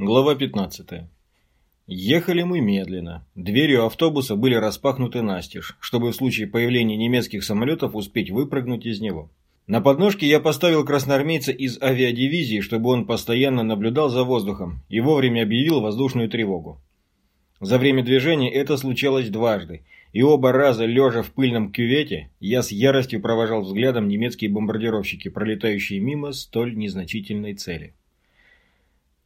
Глава 15. Ехали мы медленно. Двери у автобуса были распахнуты настежь, чтобы в случае появления немецких самолетов успеть выпрыгнуть из него. На подножке я поставил красноармейца из авиадивизии, чтобы он постоянно наблюдал за воздухом и вовремя объявил воздушную тревогу. За время движения это случалось дважды, и оба раза, лежа в пыльном кювете, я с яростью провожал взглядом немецкие бомбардировщики, пролетающие мимо столь незначительной цели.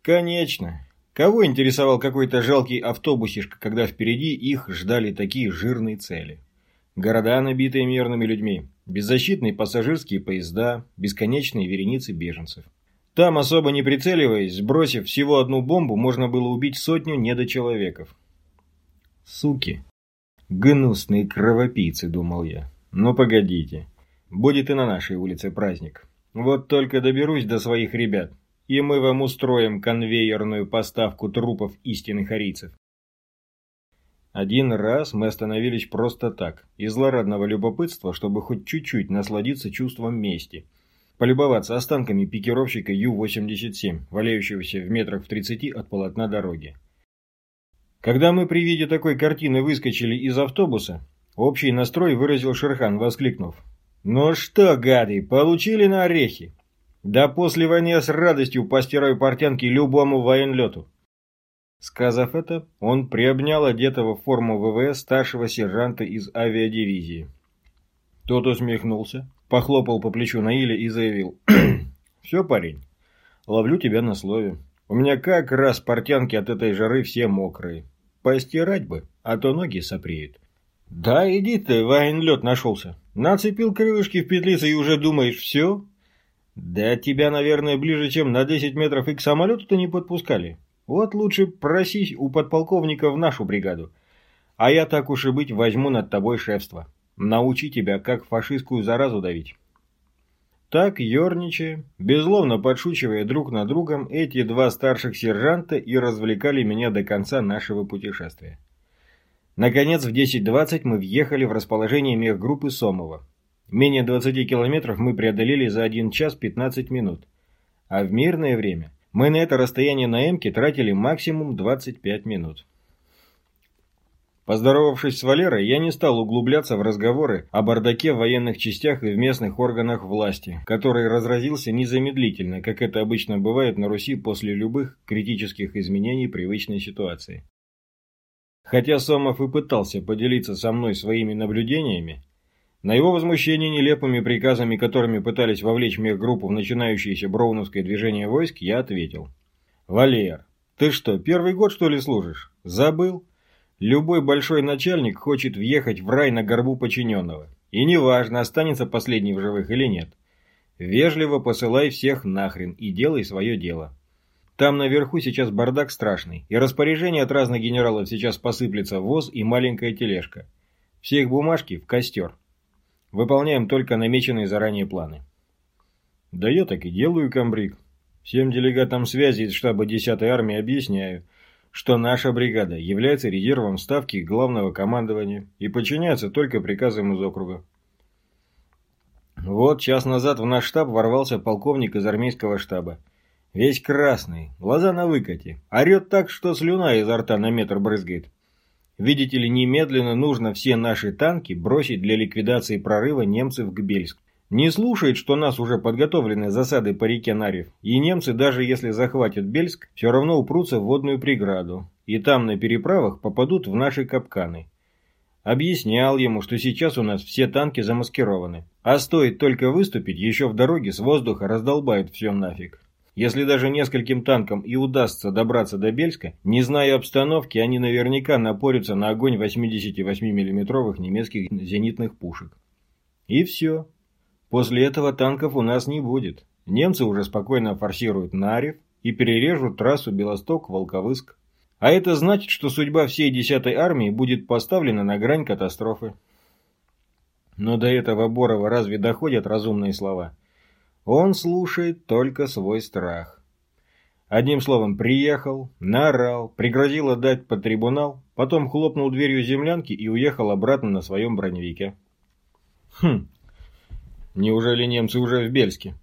Конечно. Кого интересовал какой-то жалкий автобусишка, когда впереди их ждали такие жирные цели? Города, набитые мирными людьми, беззащитные пассажирские поезда, бесконечные вереницы беженцев. Там, особо не прицеливаясь, сбросив всего одну бомбу, можно было убить сотню недочеловеков. Суки. Гнусные кровопийцы, думал я. Но погодите. Будет и на нашей улице праздник. Вот только доберусь до своих ребят и мы вам устроим конвейерную поставку трупов истинных арийцев. Один раз мы остановились просто так, из злорадного любопытства, чтобы хоть чуть-чуть насладиться чувством мести, полюбоваться останками пикировщика Ю-87, валяющегося в метрах в 30 от полотна дороги. Когда мы при виде такой картины выскочили из автобуса, общий настрой выразил Шерхан, воскликнув. «Ну что, гады, получили на орехи? Да после войны я с радостью постираю портянки любому военлету. Сказав это, он приобнял одетого в форму ВВС старшего сержанта из авиадивизии. Тот усмехнулся, похлопал по плечу Наиля и заявил. «Все, парень, ловлю тебя на слове. У меня как раз портянки от этой жары все мокрые. Постирать бы, а то ноги сопреют». «Да иди ты, военлет нашелся. Нацепил крылышки в петлицы и уже думаешь, все, да тебя, наверное, ближе, чем на 10 метров и к самолету-то не подпускали. Вот лучше просись у подполковника в нашу бригаду. А я так уж и быть возьму над тобой шефство. Научи тебя, как фашистскую заразу давить. Так, ерничая, безловно подшучивая друг над другом, эти два старших сержанта и развлекали меня до конца нашего путешествия. Наконец, в 10.20 мы въехали в расположение мехгруппы Сомова. Менее 20 километров мы преодолели за 1 час 15 минут. А в мирное время мы на это расстояние на Эмке тратили максимум 25 минут. Поздоровавшись с Валерой, я не стал углубляться в разговоры о бардаке в военных частях и в местных органах власти, который разразился незамедлительно, как это обычно бывает на Руси после любых критических изменений привычной ситуации. Хотя Сомов и пытался поделиться со мной своими наблюдениями, на его возмущение нелепыми приказами, которыми пытались вовлечь мехгруппу в начинающееся броуновское движение войск, я ответил. «Валер, ты что, первый год что ли служишь? Забыл? Любой большой начальник хочет въехать в рай на горбу подчиненного. И неважно, останется последний в живых или нет. Вежливо посылай всех нахрен и делай свое дело. Там наверху сейчас бардак страшный, и распоряжение от разных генералов сейчас посыплется воз и маленькая тележка. Все их бумажки в костер. Выполняем только намеченные заранее планы. Да я так и делаю, комбриг. Всем делегатам связи из штаба 10-й армии объясняю, что наша бригада является резервом ставки главного командования и подчиняется только приказам из округа. Вот час назад в наш штаб ворвался полковник из армейского штаба. Весь красный, глаза на выкате, орет так, что слюна изо рта на метр брызгает. Видите ли, немедленно нужно все наши танки бросить для ликвидации прорыва немцев к Бельск. Не слушает, что нас уже подготовлены засады по реке Нарев, и немцы, даже если захватят Бельск, все равно упрутся в водную преграду, и там на переправах попадут в наши капканы. Объяснял ему, что сейчас у нас все танки замаскированы, а стоит только выступить, еще в дороге с воздуха раздолбают все нафиг. Если даже нескольким танкам и удастся добраться до Бельска, не зная обстановки, они наверняка напорятся на огонь 88 миллиметровых немецких зенитных пушек. И все. После этого танков у нас не будет. Немцы уже спокойно форсируют Нарев и перережут трассу Белосток-Волковыск. А это значит, что судьба всей 10-й армии будет поставлена на грань катастрофы. Но до этого Борова разве доходят разумные слова? Он слушает только свой страх. Одним словом, приехал, наорал, пригрозил отдать под трибунал, потом хлопнул дверью землянки и уехал обратно на своем броневике. Хм, неужели немцы уже в Бельске?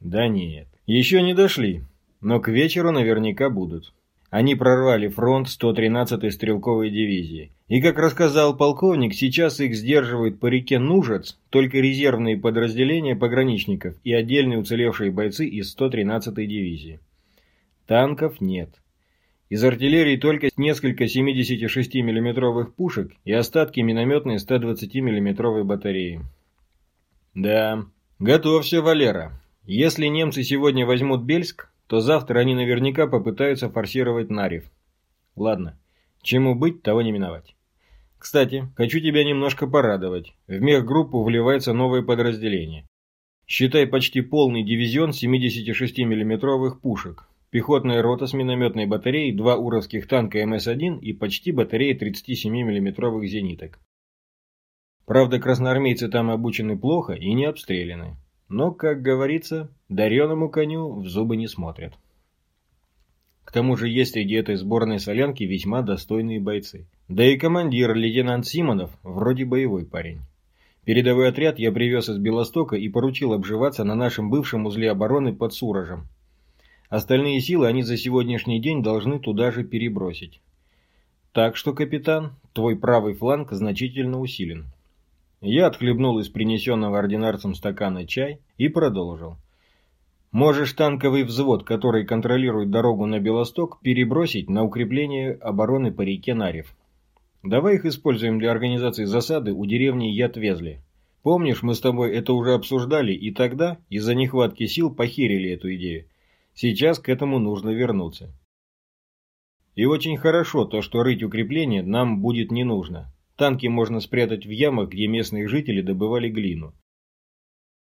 Да нет, еще не дошли. но к вечеру наверняка будут. Они прорвали фронт 113-й стрелковой дивизии. И, как рассказал полковник, сейчас их сдерживают по реке Нужец только резервные подразделения пограничников и отдельные уцелевшие бойцы из 113-й дивизии. Танков нет. Из артиллерии только несколько 76 миллиметровых пушек и остатки минометной 120 миллиметровой батареи. Да, готовься, Валера. Если немцы сегодня возьмут Бельск, то завтра они наверняка попытаются форсировать Нарев. Ладно, чему быть, того не миновать. Кстати, хочу тебя немножко порадовать. В мехгруппу вливается новое подразделение. Считай почти полный дивизион 76 миллиметровых пушек, пехотная рота с минометной батареей, два уровских танка МС-1 и почти батарея 37 миллиметровых зениток. Правда, красноармейцы там обучены плохо и не обстреляны. Но, как говорится, дареному коню в зубы не смотрят. К тому же есть среди этой сборной солянки весьма достойные бойцы. Да и командир, лейтенант Симонов, вроде боевой парень. Передовой отряд я привез из Белостока и поручил обживаться на нашем бывшем узле обороны под Сурожем. Остальные силы они за сегодняшний день должны туда же перебросить. Так что, капитан, твой правый фланг значительно усилен. Я отхлебнул из принесенного ординарцем стакана чай и продолжил. Можешь танковый взвод, который контролирует дорогу на Белосток, перебросить на укрепление обороны по реке Нарев. Давай их используем для организации засады у деревни Ятвезли. Помнишь, мы с тобой это уже обсуждали, и тогда из-за нехватки сил похерили эту идею. Сейчас к этому нужно вернуться. И очень хорошо то, что рыть укрепление нам будет не нужно. Танки можно спрятать в ямах, где местные жители добывали глину.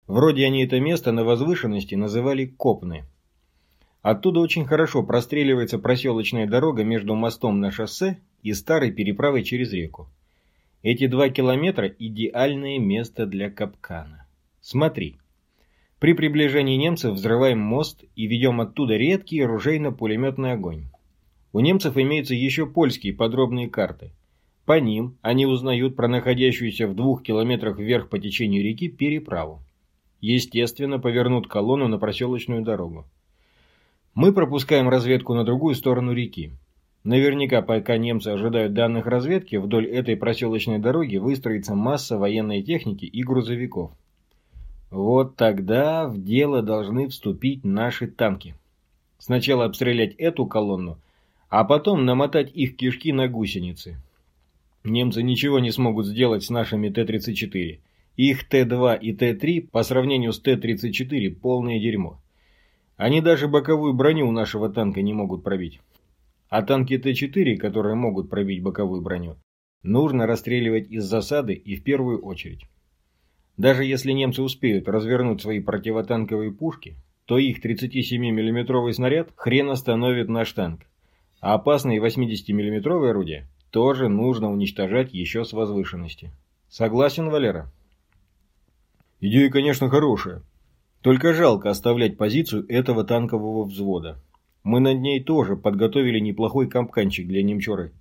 Вроде они это место на возвышенности называли Копны. Оттуда очень хорошо простреливается проселочная дорога между мостом на шоссе и старой переправой через реку. Эти два километра – идеальное место для капкана. Смотри. При приближении немцев взрываем мост и ведем оттуда редкий оружейно-пулеметный огонь. У немцев имеются еще польские подробные карты – по ним они узнают про находящуюся в двух километрах вверх по течению реки переправу. Естественно, повернут колонну на проселочную дорогу. Мы пропускаем разведку на другую сторону реки. Наверняка, пока немцы ожидают данных разведки, вдоль этой проселочной дороги выстроится масса военной техники и грузовиков. Вот тогда в дело должны вступить наши танки. Сначала обстрелять эту колонну, а потом намотать их кишки на гусеницы. Немцы ничего не смогут сделать с нашими Т-34. Их Т-2 и Т-3 по сравнению с Т-34 полное дерьмо. Они даже боковую броню у нашего танка не могут пробить. А танки Т-4, которые могут пробить боковую броню, нужно расстреливать из засады и в первую очередь. Даже если немцы успеют развернуть свои противотанковые пушки, то их 37 миллиметровый снаряд хрен остановит наш танк. А опасные 80 миллиметровые орудия тоже нужно уничтожать еще с возвышенности. Согласен, Валера? Идея, конечно, хорошая. Только жалко оставлять позицию этого танкового взвода. Мы над ней тоже подготовили неплохой капканчик для немчуры.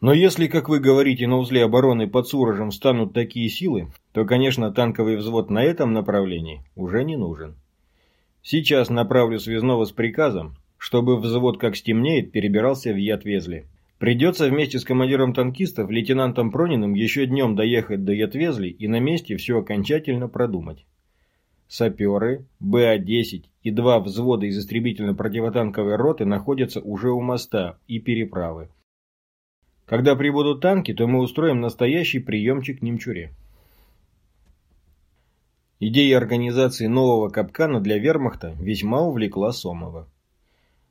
Но если, как вы говорите, на узле обороны под Сурожем станут такие силы, то, конечно, танковый взвод на этом направлении уже не нужен. Сейчас направлю связного с приказом, чтобы взвод, как стемнеет, перебирался в Ятвезли. Придется вместе с командиром танкистов, лейтенантом Прониным, еще днем доехать до Ятвезли и на месте все окончательно продумать. Саперы, БА-10 и два взвода из истребительно-противотанковой роты находятся уже у моста и переправы. Когда прибудут танки, то мы устроим настоящий приемчик Немчуре. Идея организации нового капкана для вермахта весьма увлекла Сомова.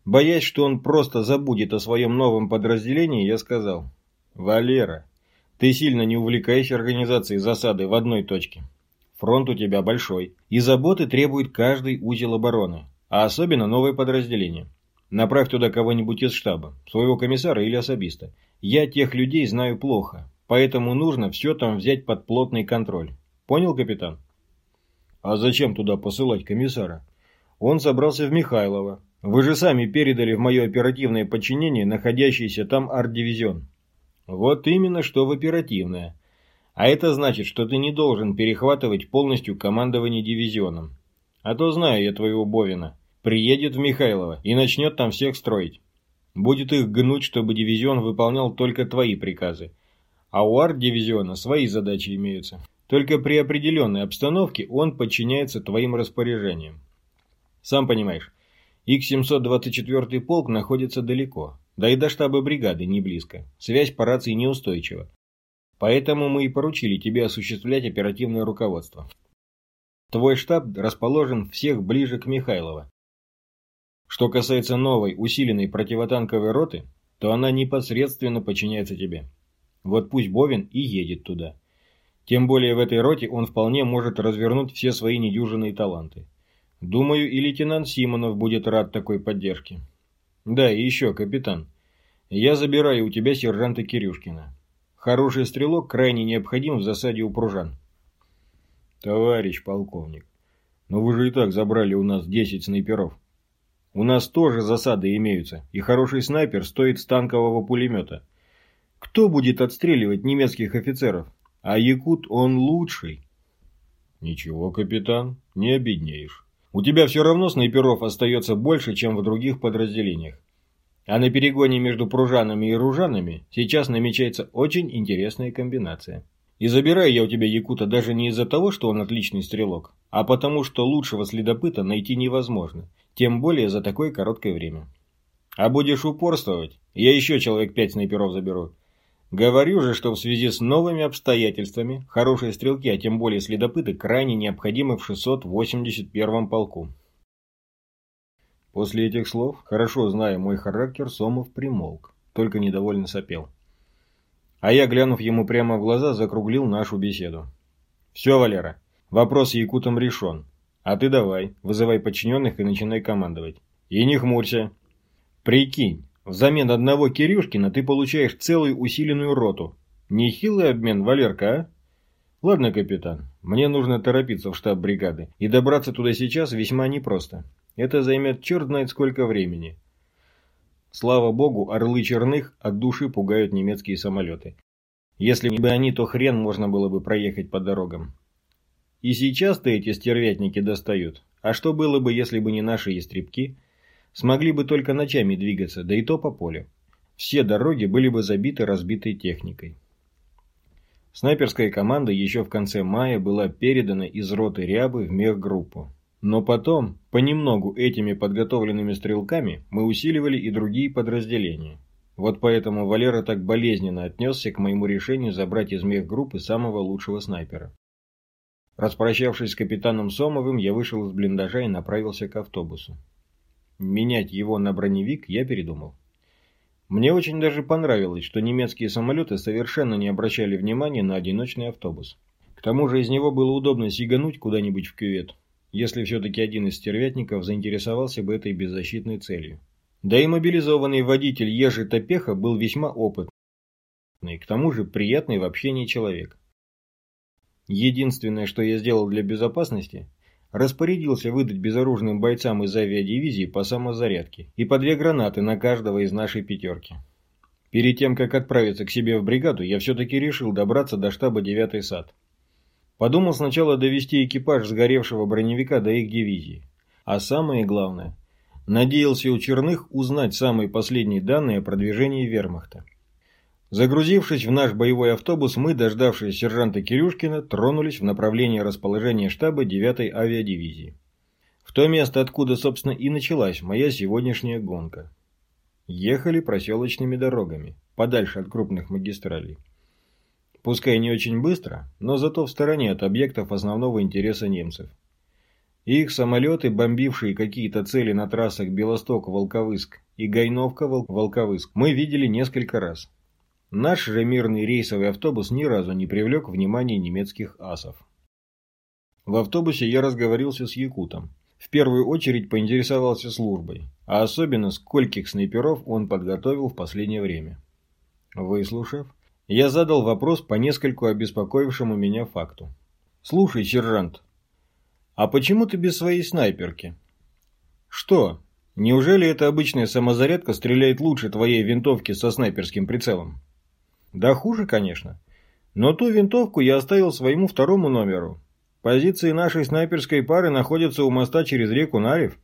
Боясь, что он просто забудет о своем новом подразделении, я сказал, «Валера, ты сильно не увлекаешься организацией засады в одной точке. Фронт у тебя большой, и заботы требует каждый узел обороны, а особенно новое подразделение. Направь туда кого-нибудь из штаба, своего комиссара или особиста. Я тех людей знаю плохо, поэтому нужно все там взять под плотный контроль. Понял, капитан? А зачем туда посылать комиссара? Он собрался в Михайлово, вы же сами передали в мое оперативное подчинение находящийся там арт-дивизион. Вот именно, что в оперативное. А это значит, что ты не должен перехватывать полностью командование дивизионом. А то знаю я твоего Бовина. Приедет в Михайлово и начнет там всех строить. Будет их гнуть, чтобы дивизион выполнял только твои приказы. А у арт-дивизиона свои задачи имеются. Только при определенной обстановке он подчиняется твоим распоряжениям. Сам понимаешь, Х-724 полк находится далеко, да и до штаба бригады не близко. Связь по рации неустойчива. Поэтому мы и поручили тебе осуществлять оперативное руководство. Твой штаб расположен всех ближе к Михайлово. Что касается новой, усиленной противотанковой роты, то она непосредственно подчиняется тебе. Вот пусть Бовин и едет туда. Тем более в этой роте он вполне может развернуть все свои недюжинные таланты. Думаю, и лейтенант Симонов будет рад такой поддержке. Да, и еще, капитан. Я забираю у тебя сержанта Кирюшкина. Хороший стрелок крайне необходим в засаде у пружан. Товарищ полковник, но вы же и так забрали у нас 10 снайперов. У нас тоже засады имеются, и хороший снайпер стоит танкового пулемета. Кто будет отстреливать немецких офицеров? А Якут он лучший. Ничего, капитан, не обеднеешь. У тебя все равно снайперов остается больше, чем в других подразделениях. А на перегоне между пружанами и ружанами сейчас намечается очень интересная комбинация. И забираю я у тебя Якута даже не из-за того, что он отличный стрелок, а потому что лучшего следопыта найти невозможно, тем более за такое короткое время. А будешь упорствовать, я еще человек пять снайперов заберу. Говорю же, что в связи с новыми обстоятельствами хорошие стрелки, а тем более следопыты, крайне необходимы в 681-м полку. После этих слов, хорошо зная мой характер, Сомов примолк, только недовольно сопел. А я, глянув ему прямо в глаза, закруглил нашу беседу. «Все, Валера, вопрос якутом решен. А ты давай, вызывай подчиненных и начинай командовать. И не хмурься. Прикинь, Взамен одного Кирюшкина ты получаешь целую усиленную роту. Нехилый обмен, Валерка, а? Ладно, капитан, мне нужно торопиться в штаб бригады, и добраться туда сейчас весьма непросто. Это займет черт знает сколько времени. Слава богу, орлы черных от души пугают немецкие самолеты. Если бы они, то хрен можно было бы проехать по дорогам. И сейчас-то эти стервятники достают. А что было бы, если бы не наши истребки – Смогли бы только ночами двигаться, да и то по полю. Все дороги были бы забиты разбитой техникой. Снайперская команда еще в конце мая была передана из роты Рябы в мехгруппу. Но потом, понемногу этими подготовленными стрелками, мы усиливали и другие подразделения. Вот поэтому Валера так болезненно отнесся к моему решению забрать из мехгруппы самого лучшего снайпера. Распрощавшись с капитаном Сомовым, я вышел из блиндажа и направился к автобусу. Менять его на броневик я передумал. Мне очень даже понравилось, что немецкие самолеты совершенно не обращали внимания на одиночный автобус. К тому же из него было удобно сигануть куда-нибудь в кювет, если все-таки один из стервятников заинтересовался бы этой беззащитной целью. Да и мобилизованный водитель Ежи Топеха был весьма опытный, и к тому же приятный в общении человек. Единственное, что я сделал для безопасности – распорядился выдать безоружным бойцам из авиадивизии по самозарядке и по две гранаты на каждого из нашей пятерки. Перед тем, как отправиться к себе в бригаду, я все-таки решил добраться до штаба 9-й САД. Подумал сначала довести экипаж сгоревшего броневика до их дивизии. А самое главное, надеялся у Черных узнать самые последние данные о продвижении вермахта. Загрузившись в наш боевой автобус, мы, дождавшись сержанта Кирюшкина, тронулись в направлении расположения штаба 9-й авиадивизии. В то место, откуда, собственно, и началась моя сегодняшняя гонка. Ехали проселочными дорогами, подальше от крупных магистралей. Пускай не очень быстро, но зато в стороне от объектов основного интереса немцев. Их самолеты, бомбившие какие-то цели на трассах Белосток-Волковыск и Гайновка-Волковыск, мы видели несколько раз. Наш же мирный рейсовый автобус ни разу не привлек внимания немецких асов. В автобусе я разговорился с Якутом. В первую очередь поинтересовался службой, а особенно скольких снайперов он подготовил в последнее время. Выслушав, я задал вопрос по нескольку обеспокоившему меня факту. «Слушай, сержант, а почему ты без своей снайперки?» «Что, неужели эта обычная самозарядка стреляет лучше твоей винтовки со снайперским прицелом?» Да хуже, конечно. Но ту винтовку я оставил своему второму номеру. Позиции нашей снайперской пары находятся у моста через реку Нарев.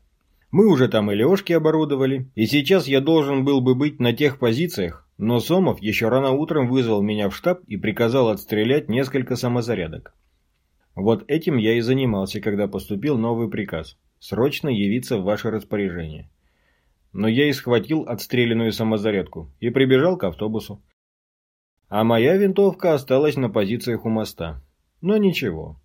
Мы уже там и лёжки оборудовали, и сейчас я должен был бы быть на тех позициях, но Сомов еще рано утром вызвал меня в штаб и приказал отстрелять несколько самозарядок. Вот этим я и занимался, когда поступил новый приказ – срочно явиться в ваше распоряжение. Но я и схватил отстрелянную самозарядку и прибежал к автобусу. А моя винтовка осталась на позициях у моста. Но ничего.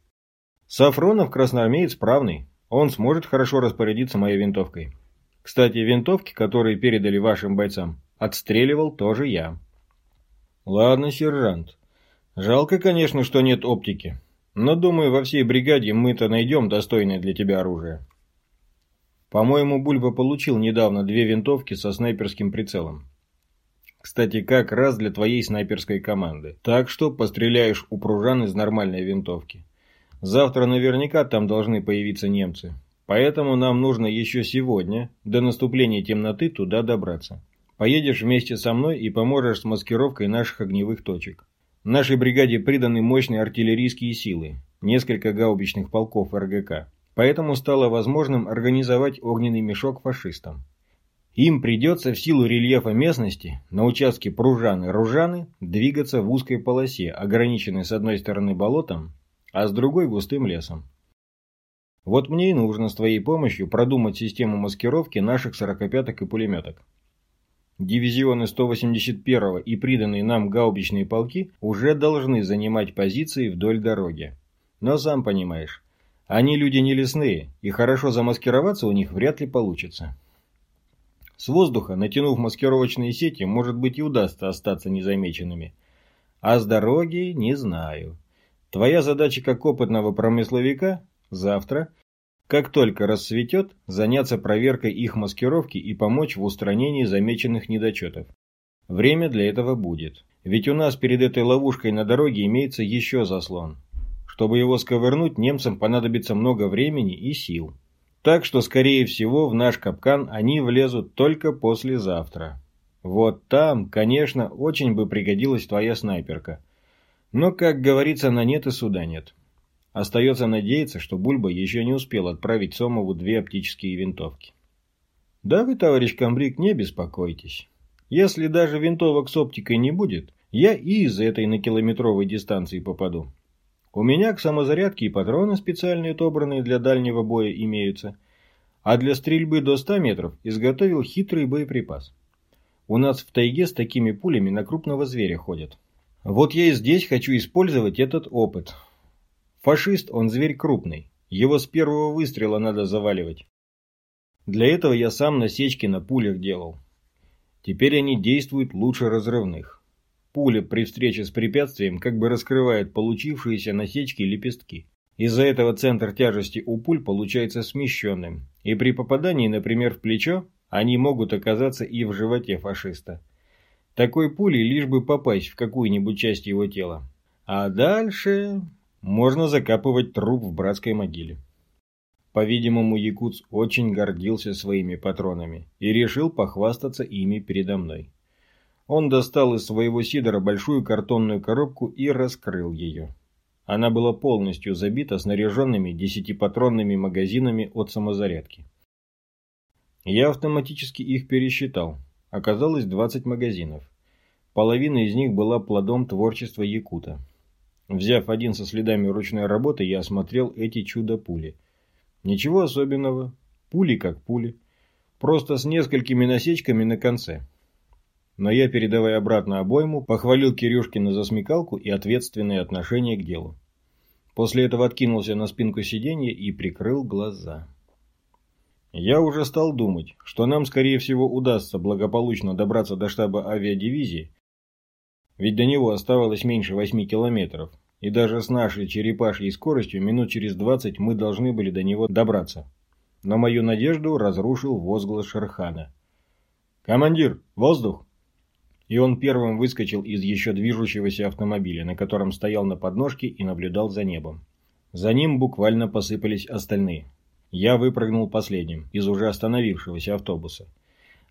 Сафронов красноармеец правный, он сможет хорошо распорядиться моей винтовкой. Кстати, винтовки, которые передали вашим бойцам, отстреливал тоже я. Ладно, сержант. Жалко, конечно, что нет оптики. Но, думаю, во всей бригаде мы-то найдем достойное для тебя оружие. По-моему, Бульба получил недавно две винтовки со снайперским прицелом. Кстати, как раз для твоей снайперской команды. Так что постреляешь у пружан из нормальной винтовки. Завтра наверняка там должны появиться немцы. Поэтому нам нужно еще сегодня, до наступления темноты, туда добраться. Поедешь вместе со мной и поможешь с маскировкой наших огневых точек. Нашей бригаде приданы мощные артиллерийские силы, несколько гаубичных полков РГК. Поэтому стало возможным организовать огненный мешок фашистам. Им придется в силу рельефа местности на участке Пружаны-Ружаны двигаться в узкой полосе, ограниченной с одной стороны болотом, а с другой густым лесом. Вот мне и нужно с твоей помощью продумать систему маскировки наших сорокопяток и пулеметок. Дивизионы 181 и приданные нам гаубичные полки уже должны занимать позиции вдоль дороги. Но сам понимаешь, они люди не лесные, и хорошо замаскироваться у них вряд ли получится. С воздуха, натянув маскировочные сети, может быть и удастся остаться незамеченными. А с дороги не знаю. Твоя задача как опытного промысловика – завтра, как только рассветет, заняться проверкой их маскировки и помочь в устранении замеченных недочетов. Время для этого будет. Ведь у нас перед этой ловушкой на дороге имеется еще заслон. Чтобы его сковырнуть, немцам понадобится много времени и сил. Так что, скорее всего, в наш капкан они влезут только послезавтра. Вот там, конечно, очень бы пригодилась твоя снайперка – но, как говорится, на нет и суда нет. Остается надеяться, что Бульба еще не успел отправить Сомову две оптические винтовки. Да вы, товарищ комбриг, не беспокойтесь. Если даже винтовок с оптикой не будет, я и из этой на километровой дистанции попаду. У меня к самозарядке и патроны специальные отобранные для дальнего боя имеются, а для стрельбы до 100 метров изготовил хитрый боеприпас. У нас в тайге с такими пулями на крупного зверя ходят. Вот я и здесь хочу использовать этот опыт. Фашист, он зверь крупный. Его с первого выстрела надо заваливать. Для этого я сам насечки на пулях делал. Теперь они действуют лучше разрывных. Пуля при встрече с препятствием как бы раскрывает получившиеся насечки лепестки. Из-за этого центр тяжести у пуль получается смещенным, и при попадании, например, в плечо, они могут оказаться и в животе фашиста. Такой пулей лишь бы попасть в какую-нибудь часть его тела. А дальше можно закапывать труп в братской могиле. По-видимому, Якутс очень гордился своими патронами и решил похвастаться ими передо мной. Он достал из своего сидора большую картонную коробку и раскрыл ее. Она была полностью забита снаряженными десятипатронными магазинами от самозарядки. Я автоматически их пересчитал оказалось 20 магазинов. Половина из них была плодом творчества Якута. Взяв один со следами ручной работы, я осмотрел эти чудо-пули. Ничего особенного. Пули как пули. Просто с несколькими насечками на конце. Но я, передавая обратно обойму, похвалил Кирюшкина за смекалку и ответственное отношение к делу. После этого откинулся на спинку сиденья и прикрыл глаза. Я уже стал думать, что нам, скорее всего, удастся благополучно добраться до штаба авиадивизии, ведь до него оставалось меньше восьми километров, и даже с нашей черепашьей скоростью минут через двадцать мы должны были до него добраться. Но мою надежду разрушил возглас Шерхана. «Командир, воздух!» И он первым выскочил из еще движущегося автомобиля, на котором стоял на подножке и наблюдал за небом. За ним буквально посыпались остальные. Я выпрыгнул последним из уже остановившегося автобуса.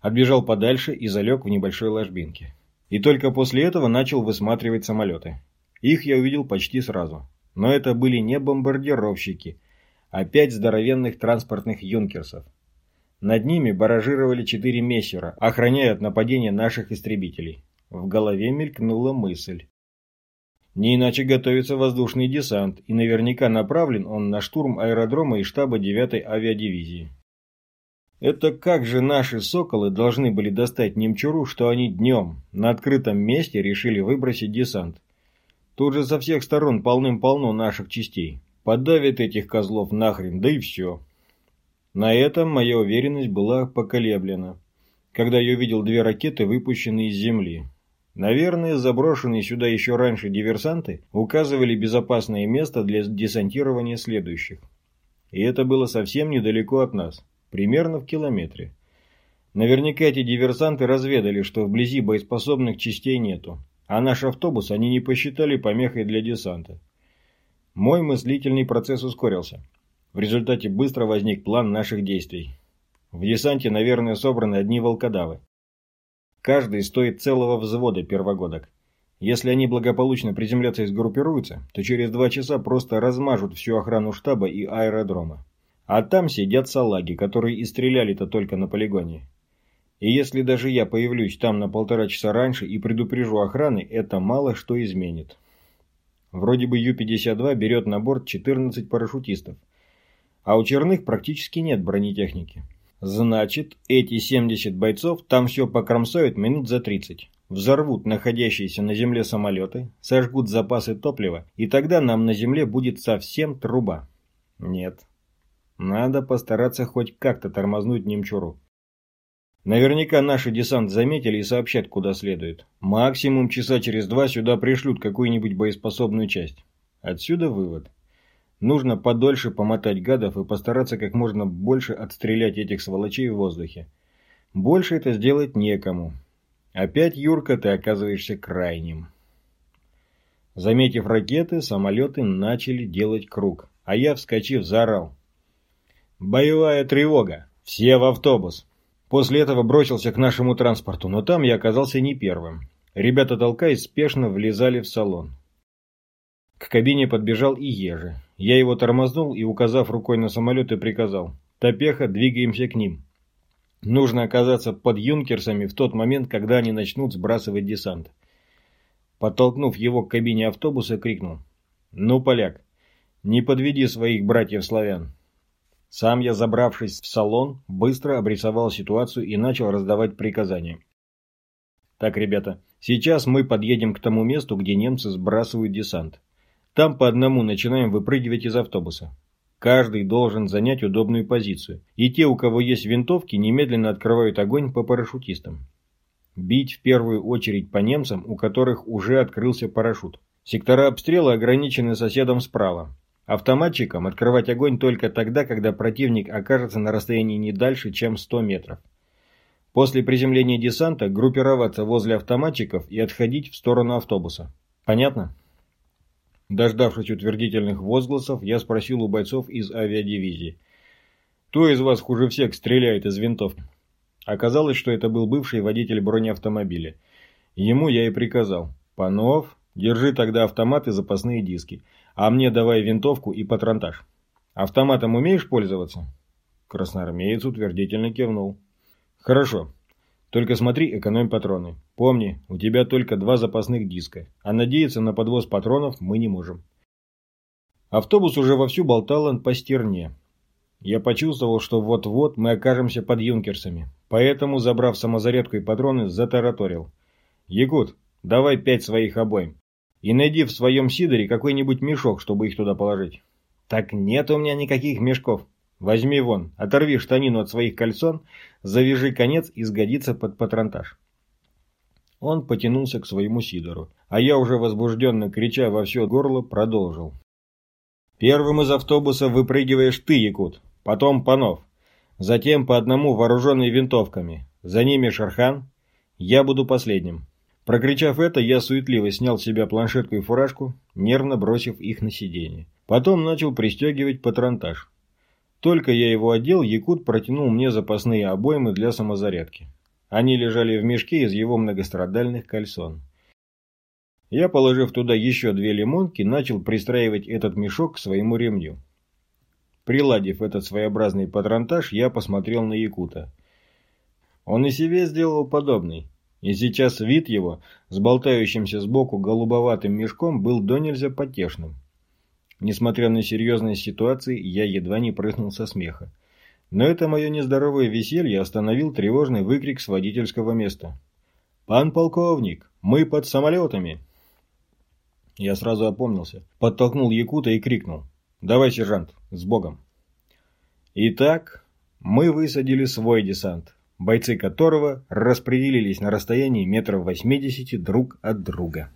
Отбежал подальше и залег в небольшой ложбинке. И только после этого начал высматривать самолеты. Их я увидел почти сразу. Но это были не бомбардировщики, а пять здоровенных транспортных юнкерсов. Над ними баражировали четыре мессера, охраняя от нападения наших истребителей. В голове мелькнула мысль. Не иначе готовится воздушный десант, и наверняка направлен он на штурм аэродрома и штаба 9-й авиадивизии. Это как же наши «Соколы» должны были достать немчуру, что они днем на открытом месте решили выбросить десант? Тут же со всех сторон полным-полно наших частей. Подавят этих козлов нахрен, да и все. На этом моя уверенность была поколеблена, когда я увидел две ракеты, выпущенные из земли. Наверное, заброшенные сюда еще раньше диверсанты указывали безопасное место для десантирования следующих. И это было совсем недалеко от нас, примерно в километре. Наверняка эти диверсанты разведали, что вблизи боеспособных частей нету, а наш автобус они не посчитали помехой для десанта. Мой мыслительный процесс ускорился. В результате быстро возник план наших действий. В десанте, наверное, собраны одни волкодавы. Каждый стоит целого взвода первогодок. Если они благополучно приземлятся и сгруппируются, то через два часа просто размажут всю охрану штаба и аэродрома. А там сидят салаги, которые и стреляли-то только на полигоне. И если даже я появлюсь там на полтора часа раньше и предупрежу охраны, это мало что изменит. Вроде бы Ю-52 берет на борт 14 парашютистов, а у черных практически нет бронетехники. Значит, эти 70 бойцов там все покромсают минут за 30. Взорвут находящиеся на земле самолеты, сожгут запасы топлива, и тогда нам на земле будет совсем труба. Нет. Надо постараться хоть как-то тормознуть немчуру. Наверняка наши десант заметили и сообщат, куда следует. Максимум часа через два сюда пришлют какую-нибудь боеспособную часть. Отсюда вывод. Нужно подольше помотать гадов и постараться как можно больше отстрелять этих сволочей в воздухе. Больше это сделать некому. Опять, Юрка, ты оказываешься крайним. Заметив ракеты, самолеты начали делать круг, а я, вскочив, заорал. «Боевая тревога! Все в автобус!» После этого бросился к нашему транспорту, но там я оказался не первым. Ребята, толкаясь, спешно влезали в салон. К кабине подбежал и Ежи. Я его тормознул и, указав рукой на самолеты, приказал. «Топеха, двигаемся к ним». Нужно оказаться под юнкерсами в тот момент, когда они начнут сбрасывать десант. Подтолкнув его к кабине автобуса, крикнул. «Ну, поляк, не подведи своих братьев-славян». Сам я, забравшись в салон, быстро обрисовал ситуацию и начал раздавать приказания. «Так, ребята, сейчас мы подъедем к тому месту, где немцы сбрасывают десант. Там по одному начинаем выпрыгивать из автобуса. Каждый должен занять удобную позицию, и те, у кого есть винтовки, немедленно открывают огонь по парашютистам. Бить в первую очередь по немцам, у которых уже открылся парашют. Сектора обстрела ограничены соседом справа. Автоматчикам открывать огонь только тогда, когда противник окажется на расстоянии не дальше, чем 100 метров. После приземления десанта группироваться возле автоматчиков и отходить в сторону автобуса. Понятно? Дождавшись утвердительных возгласов, я спросил у бойцов из авиадивизии. «Кто из вас хуже всех стреляет из винтовки?» Оказалось, что это был бывший водитель бронеавтомобиля. Ему я и приказал. «Панов, держи тогда автомат и запасные диски, а мне давай винтовку и патронтаж. Автоматом умеешь пользоваться?» Красноармеец утвердительно кивнул. «Хорошо. Только смотри, экономь патроны. Помни, у тебя только два запасных диска, а надеяться на подвоз патронов мы не можем. Автобус уже вовсю болтал по стерне. Я почувствовал, что вот-вот мы окажемся под юнкерсами, поэтому, забрав самозарядку и патроны, затараторил. «Якут, давай пять своих обоим. И найди в своем сидоре какой-нибудь мешок, чтобы их туда положить». «Так нет у меня никаких мешков», Возьми вон, оторви штанину от своих кольцон, завяжи конец и сгодится под патронтаж. Он потянулся к своему Сидору, а я уже возбужденно, крича во все горло, продолжил. Первым из автобуса выпрыгиваешь ты, Якут, потом Панов, затем по одному вооруженные винтовками, за ними Шархан, я буду последним. Прокричав это, я суетливо снял с себя планшетку и фуражку, нервно бросив их на сиденье. Потом начал пристегивать патронтаж. Только я его одел, Якут протянул мне запасные обоймы для самозарядки. Они лежали в мешке из его многострадальных кальсон. Я, положив туда еще две лимонки, начал пристраивать этот мешок к своему ремню. Приладив этот своеобразный патронтаж, я посмотрел на Якута. Он и себе сделал подобный. И сейчас вид его, с болтающимся сбоку голубоватым мешком, был до нельзя потешным. Несмотря на серьезность ситуации, я едва не прыснул со смеха. Но это мое нездоровое веселье остановил тревожный выкрик с водительского места. «Пан полковник, мы под самолетами!» Я сразу опомнился, подтолкнул Якута и крикнул. «Давай, сержант, с Богом!» Итак, мы высадили свой десант, бойцы которого распределились на расстоянии метров 80 друг от друга.